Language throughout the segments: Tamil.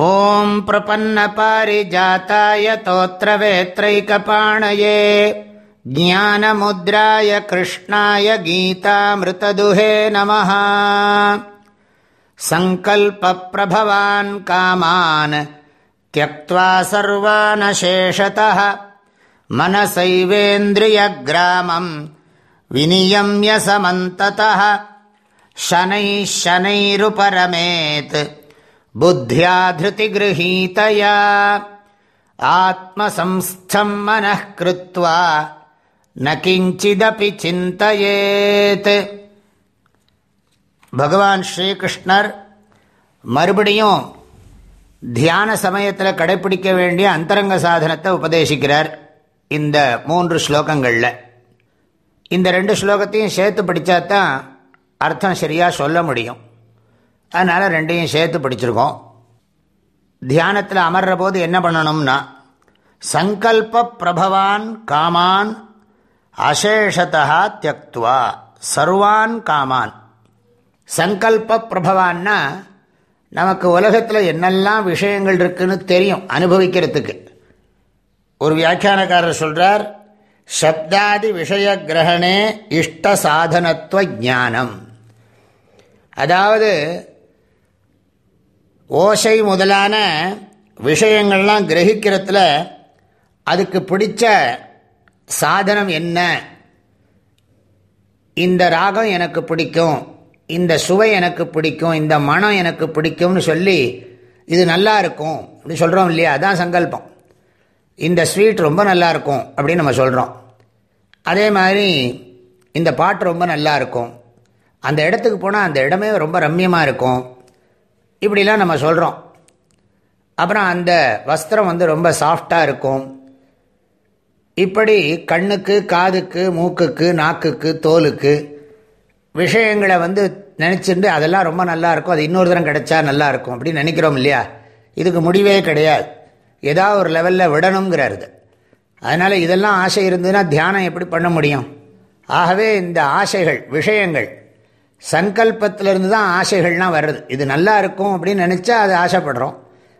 ॐ प्रपन्नपारिजाताय तोत्रवेत्रैकपाणये ज्ञानमुद्राय कृष्णाय गीतामृतदुहे नमः। सङ्कल्पप्रभवान् कामान् त्यक्त्वा सर्वानशेषतः मनसैवेन्द्रियग्रामम् विनियम्य समन्ततः शनैः शनैरुपरमेत् बुद्ध्या धृतिगृहीतया आत्मसंस्थम् मनः कृत्वा न किञ्चिदपि चिन्तयेत् பகவான் ஸ்ரீகிருஷ்ணர் மறுபடியும் தியான சமயத்தில் கடைப்பிடிக்க வேண்டிய அந்தரங்க சாதனத்தை உபதேசிக்கிறார் இந்த மூன்று ஸ்லோகங்களில் இந்த ரெண்டு ஸ்லோகத்தையும் சேர்த்து படித்தாதான் அர்த்தம் சரியாக சொல்ல முடியும் அதனால் ரெண்டையும் சேர்த்து படிச்சிருக்கோம். தியானத்தில் அமர்ற போது என்ன பண்ணணும்னா சங்கல்ப பிரபவான் காமான் அசேஷதா தியக்துவா சர்வான் காமான். சங்கல்ப பிரபவான்னா நமக்கு உலகத்தில் என்னெல்லாம் விஷயங்கள் இருக்குன்னு தெரியும் அனுபவிக்கிறதுக்கு. ஒரு வியாக்கியானக்காரர் சொல்கிறார் சப்தாதி விஷய கிரகணே இஷ்ட சாதனத்துவ ஞானம். அதாவது ஓசை முதலான விஷயங்கள்லாம் கிரகிக்கிறதுல அதுக்கு பிடிச்ச சாதனம் என்ன? இந்த ராகம் எனக்கு பிடிக்கும் இந்த சுவை எனக்கு பிடிக்கும் இந்த மனம் எனக்கு பிடிக்கும்னு சொல்லி இது நல்லா இருக்கும் அப்படின்னு சொல்கிறோம் இல்லையா? அதுதான் சங்கல்பம். இந்த ஸ்வீட் ரொம்ப நல்லா இருக்கும் அப்படின்னு நம்ம சொல்கிறோம் அதே மாதிரி இந்த பாட்டு ரொம்ப நல்லா இருக்கும். அந்த இடத்துக்கு போனால் அந்த இடமே ரொம்ப ரம்யமாக இருக்கும். இப்படிலாம் நம்ம சொல்கிறோம் அப்புறம் அந்த வஸ்திரம் வந்து ரொம்ப சாஃப்டாக இருக்கும். இப்படி கண்ணுக்கு காதுக்கு மூக்குக்கு நாக்குக்கு தோலுக்கு விஷயங்களை வந்து நினச்சிட்டு அதெல்லாம் ரொம்ப நல்லா இருக்கும். அது இன்னொரு தரம் கிடைச்சா நல்லா இருக்கும் அப்படின்னு நினைக்கிறோம் இல்லையா? இதுக்கு முடிவே கிடையாது. ஏதாவது ஒரு லெவலில் விடணுங்கிறாரு அதனால் இதெல்லாம் ஆசை இருந்ததுன்னா தியானம் எப்படி பண்ண முடியும்? ஆகவே இந்த ஆசைகள் விஷயங்கள் சங்கல்பத்திலிருந்து தான் ஆசைகள்லாம் வர்றது. இது நல்லா இருக்கும் அப்படின்னு நினச்சா அது ஆசைப்படுறோம்.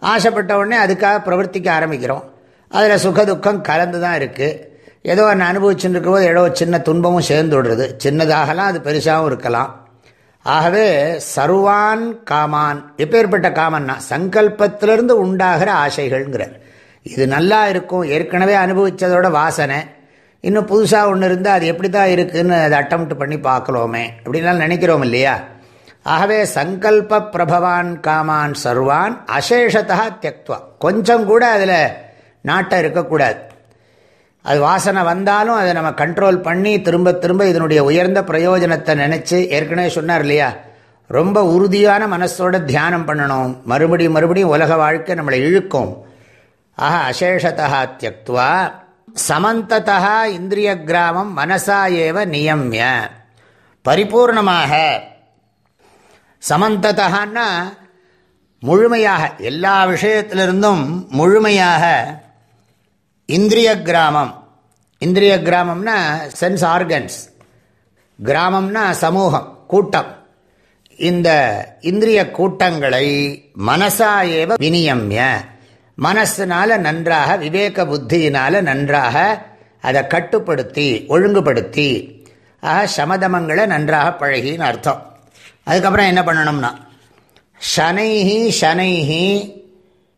ஆசைப்பட்ட உடனே அதுக்காக பிரவர்த்திக்க ஆரம்பிக்கிறோம். அதில் சுகதுக்கம் கலந்து தான் இருக்குது ஏதோ ஒன்று அனுபவிச்சுட்டு இருக்கும்போது ஏதோ சின்ன துன்பமும் சேர்ந்து விடுறது. சின்னதாகலாம் அது பெருசாகவும் இருக்கலாம். ஆகவே சர்வான் காமான் எப்பேற்பட்ட காமன்னா சங்கல்பத்திலிருந்து உண்டாகிற ஆசைகள்ங்கிறார். இது நல்லா இருக்கும். ஏற்கனவே அனுபவித்ததோட வாசனை. இன்னும் புதுசாக ஒன்று இருந்தால் அது எப்படி தான் இருக்குதுன்னு அதை அட்டம் பண்ணி பார்க்கலோமே. அப்படின்லாம் நினைக்கிறோம் இல்லையா? ஆகவே சங்கல்ப பிரபவான் காமான் சர்வான் அசேஷத்தா தியக்துவா. கொஞ்சம் கூட அதில் நாட்டம் இருக்கக்கூடாது. அது வாசனை வந்தாலும் அதை நம்ம கண்ட்ரோல் பண்ணி திரும்ப திரும்ப இதனுடைய உயர்ந்த பிரயோஜனத்தை நினச்சி ஏற்கனவே சொன்னார் இல்லையா? ரொம்ப உறுதியான மனசோட தியானம் பண்ணணும். மறுபடியும் மறுபடியும் உலக வாழ்க்கை நம்மளை இழுக்கும். ஆஹா அசேஷத்தா தியக்துவா. சமந்ததா இந்திரிய கிராமம் மனசா ஏவ நியமிய. பரிபூர்ணமாக. சமந்ததான்னா முழுமையாக எல்லா விஷயத்திலிருந்தும் முழுமையாக இந்திரிய கிராமம் இந்திரிய கிராமம்னா சென்ஸ் ஆர்கன்ஸ் கிராமம்னா சமூகம் கூட்டம். இந்த இந்திரிய கூட்டங்களை மனசா ஏவ வினியமிய. மனசினால நன்றாக விவேக புத்தியினால நன்றாக அதை கட்டுப்படுத்தி ஒழுங்குபடுத்தி ஆக சமதமங்களை நன்றாக பழகின்னு அர்த்தம். அதுக்கப்புறம் என்ன பண்ணணும்னா ஷனைஹி ஷனைஹி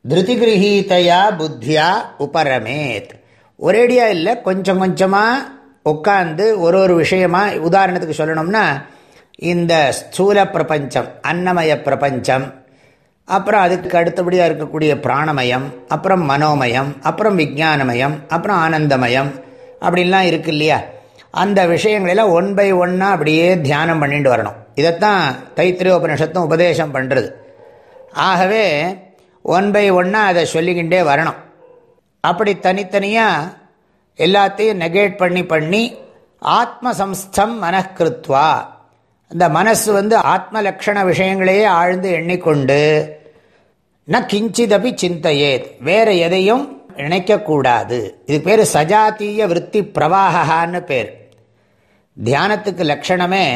திருதிகிரகீதையா புத்தியா உபரமேத். ஒரேடியா இல்லை கொஞ்சம் கொஞ்சமாக உட்காந்து ஒரு ஒரு விஷயமாக உதாரணத்துக்கு சொல்லணும்னா இந்த ஸ்தூல பிரபஞ்சம் அன்னமய பிரபஞ்சம் அப்புறம் அதுக்கு அடுத்தபடியாக இருக்கக்கூடிய பிராணமயம் அப்புறம் மனோமயம் அப்புறம் விஜானமயம் அப்புறம் ஆனந்தமயம் அப்படின்லாம் இருக்கு இல்லையா? அந்த விஷயங்களெல்லாம் ஒன் பை ஒன்னாக அப்படியே தியானம் பண்ணிட்டு வரணும். இதைத்தான் தைத்திரிய உபனிஷத்தும் உபதேசம் பண்ணுறது ஆகவே ஒன் பை ஒன்னாக அதை சொல்லிக்கிண்டே வரணும். அப்படி தனித்தனியாக எல்லாத்தையும் நெகேட் பண்ணி பண்ணி ஆத்மசம்ஸ்தம் மனக்கிருத்வா இந்த மனசு வந்து ஆத்ம லக்ஷண விஷயங்களையே ஆழ்ந்து எண்ணிக்கொண்டு ந கிஞ்சிதபி சிந்தையேத் வேற எதையும் நினைக்கக்கூடாது இது பேர் சஜாத்திய விற்பி பிரவாகான்னு பேர். தியானத்துக்கு லட்சணமே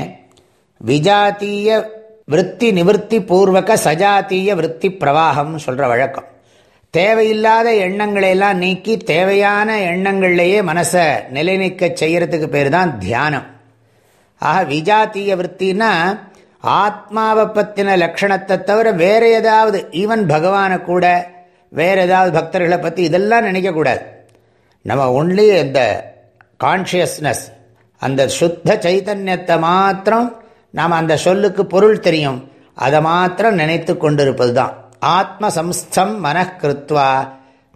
விஜாத்திய விற்பி நிவர்த்தி பூர்வக சஜாத்திய விற்பி பிரவாகம்னு சொல்கிற வழக்கம். தேவையில்லாத எண்ணங்களை எல்லாம் நீக்கி தேவையான எண்ணங்கள்லேயே மனசை நிலைநிற்க செய்கிறதுக்கு பேர் தான் தியானம். ஆக விஜாத்திய விற்த்தின்னா ஆத்மாவை பற்றின லக்ஷணத்தை தவிர வேற ஏதாவது ஈவன் பகவானை கூட வேற ஏதாவது பக்தர்களை பற்றி இதெல்லாம் நினைக்கக்கூடாது நம்ம ஒன்லி இந்த கான்ஷியஸ்னஸ் அந்த சுத்த சைத்தன்யத்தை மாத்திரம் நாம் அந்த சொல்லுக்கு பொருள் தெரியும். அதை மாத்திரம் நினைத்து கொண்டிருப்பது தான் ஆத்மசம்ஸ்தம் மனக்கிருத்வா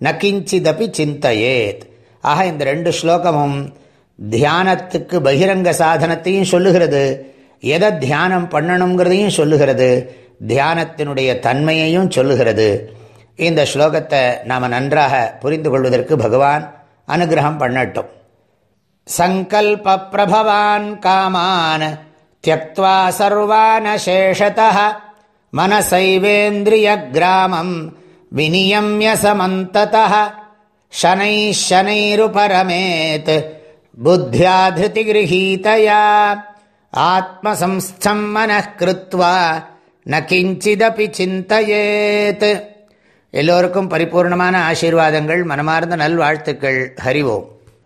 நகிஞ்சிதப்பி சிந்தையேத். ஆக இந்த ரெண்டு ஸ்லோகமும் தியானத்துக்கு பகிரங்க சாதனத்தையும் சொல்லுகிறது. எதை தியானம் பண்ணணுங்கிறதையும் சொல்லுகிறது. தியானத்தினுடைய தன்மையையும் சொல்லுகிறது. இந்த ஸ்லோகத்தை நாம் நன்றாக புரிந்து கொள்வதற்கு பகவான் அனுகிரகம் பண்ணட்டும். சங்கல்ப பிரபவான் காமான் தியக்வா சர்வானசேஷத மனசைவேந்திரிய கிராமம் விநியமிய சமந்தத சனை சனைருபரமேத் புத்தியா திருதிகிருஹீதயா ஆத்மசம்ஸ்தம் மனக்கிருத்வா ந கிஞ்சிதபி சிந்தையேத் எல்லோருக்கும் பரிபூர்ணமான ஆசீர்வாதங்கள் மனமார்ந்த நல்வாழ்த்துக்கள். ஹரிவோம்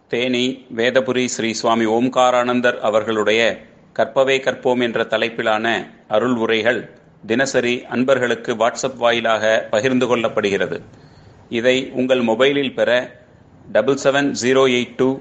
தேனி வேதபுரி ஸ்ரீ சுவாமி ஓம்காரானந்தர் அவர்களுடைய கற்பவே கற்போம் என்ற தலைப்பிலான அருள் உரைகள் தினசரி அன்பர்களுக்கு வாட்ஸ்அப் வாயிலாக பகிர்ந்து கொள்ளப்படுகிறது. இதை உங்கள் மொபைலில் பெற double seven zero eight two